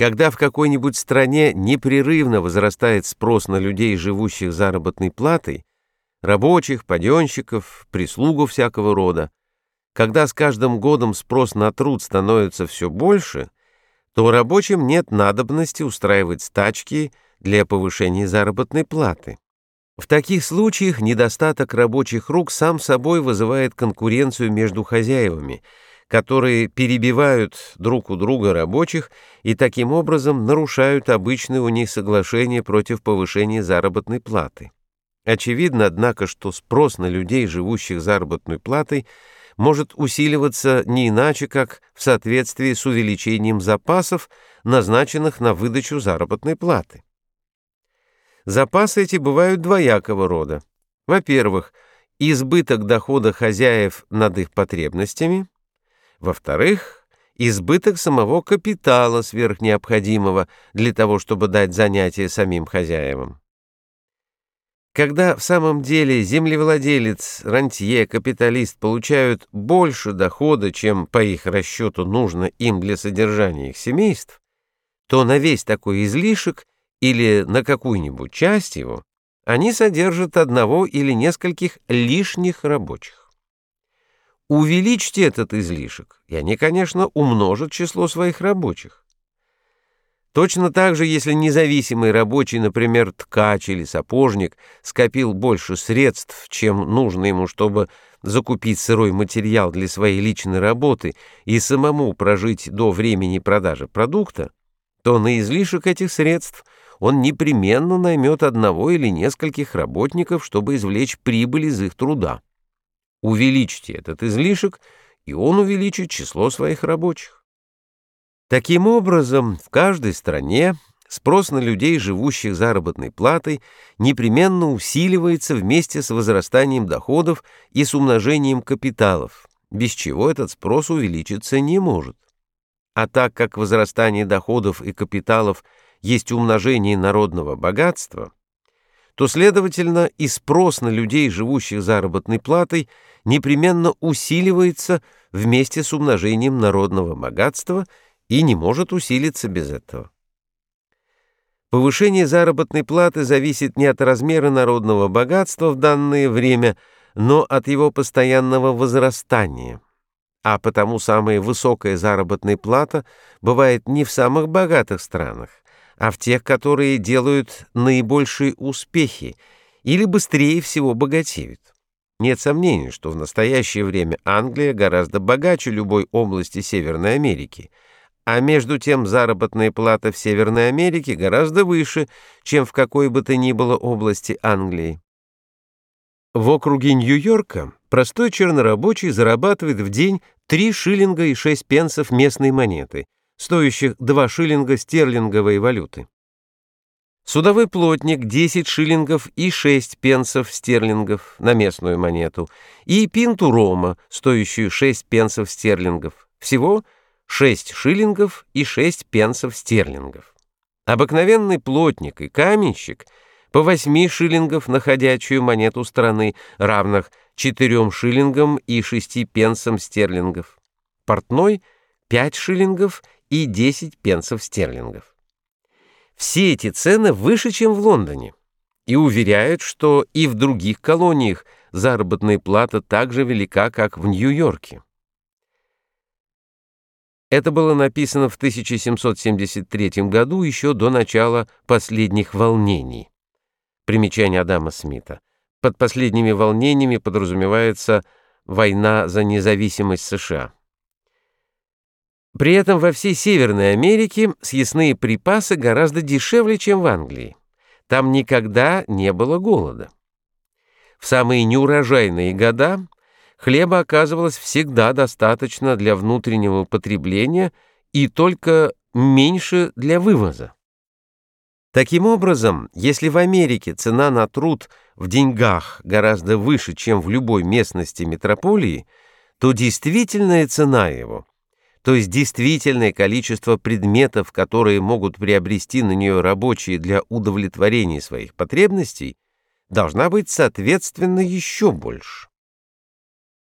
Когда в какой-нибудь стране непрерывно возрастает спрос на людей, живущих заработной платой, рабочих, паденщиков, прислугу всякого рода, когда с каждым годом спрос на труд становится все больше, то рабочим нет надобности устраивать стачки для повышения заработной платы. В таких случаях недостаток рабочих рук сам собой вызывает конкуренцию между хозяевами – которые перебивают друг у друга рабочих и таким образом нарушают обычные у них соглашения против повышения заработной платы. Очевидно, однако, что спрос на людей, живущих заработной платой, может усиливаться не иначе, как в соответствии с увеличением запасов, назначенных на выдачу заработной платы. Запасы эти бывают двоякого рода. Во-первых, избыток дохода хозяев над их потребностями – во-вторых, избыток самого капитала сверхнеобходимого для того, чтобы дать занятие самим хозяевам. Когда в самом деле землевладелец, рантье, капиталист получают больше дохода, чем по их расчету нужно им для содержания их семейств, то на весь такой излишек или на какую-нибудь часть его они содержат одного или нескольких лишних рабочих. Увеличьте этот излишек, и они, конечно, умножат число своих рабочих. Точно так же, если независимый рабочий, например, ткач или сапожник, скопил больше средств, чем нужно ему, чтобы закупить сырой материал для своей личной работы и самому прожить до времени продажи продукта, то на излишек этих средств он непременно наймет одного или нескольких работников, чтобы извлечь прибыль из их труда. Увеличьте этот излишек, и он увеличит число своих рабочих. Таким образом, в каждой стране спрос на людей, живущих заработной платой, непременно усиливается вместе с возрастанием доходов и с умножением капиталов, без чего этот спрос увеличиться не может. А так как возрастание доходов и капиталов есть умножение народного богатства – то, следовательно, и спрос на людей, живущих заработной платой, непременно усиливается вместе с умножением народного богатства и не может усилиться без этого. Повышение заработной платы зависит не от размера народного богатства в данное время, но от его постоянного возрастания. А потому самая высокая заработная плата бывает не в самых богатых странах, а в тех, которые делают наибольшие успехи или быстрее всего богатеют. Нет сомнений, что в настоящее время Англия гораздо богаче любой области Северной Америки, а между тем заработная плата в Северной Америке гораздо выше, чем в какой бы то ни было области Англии. В округе Нью-Йорка простой чернорабочий зарабатывает в день 3 шиллинга и 6 пенсов местной монеты – стоящих 2 шиллинга стерлинговой валюты. Судовой плотник 10 шиллингов и 6 пенсов стерлингов на местную монету и пинту рома, стоящую 6 пенсов стерлингов. Всего 6 шиллингов и 6 пенсов стерлингов. Обыкновенный плотник и каменщик по 8 шиллингов на ходячую монету страны, равных 4 шиллингам и 6 пенсам стерлингов. Портной — 5 шиллингов и 10 пенсов стерлингов. Все эти цены выше, чем в Лондоне, и уверяют, что и в других колониях заработная плата так же велика, как в Нью-Йорке. Это было написано в 1773 году, еще до начала последних волнений. Примечание Адама Смита. Под последними волнениями подразумевается война за независимость США. При этом во всей Северной Америке съестные припасы гораздо дешевле, чем в Англии. Там никогда не было голода. В самые неурожайные года хлеба оказывалось всегда достаточно для внутреннего потребления и только меньше для вывоза. Таким образом, если в Америке цена на труд в деньгах гораздо выше, чем в любой местности метрополии, то действительная цена его – то есть действительное количество предметов, которые могут приобрести на нее рабочие для удовлетворения своих потребностей, должна быть соответственно еще больше.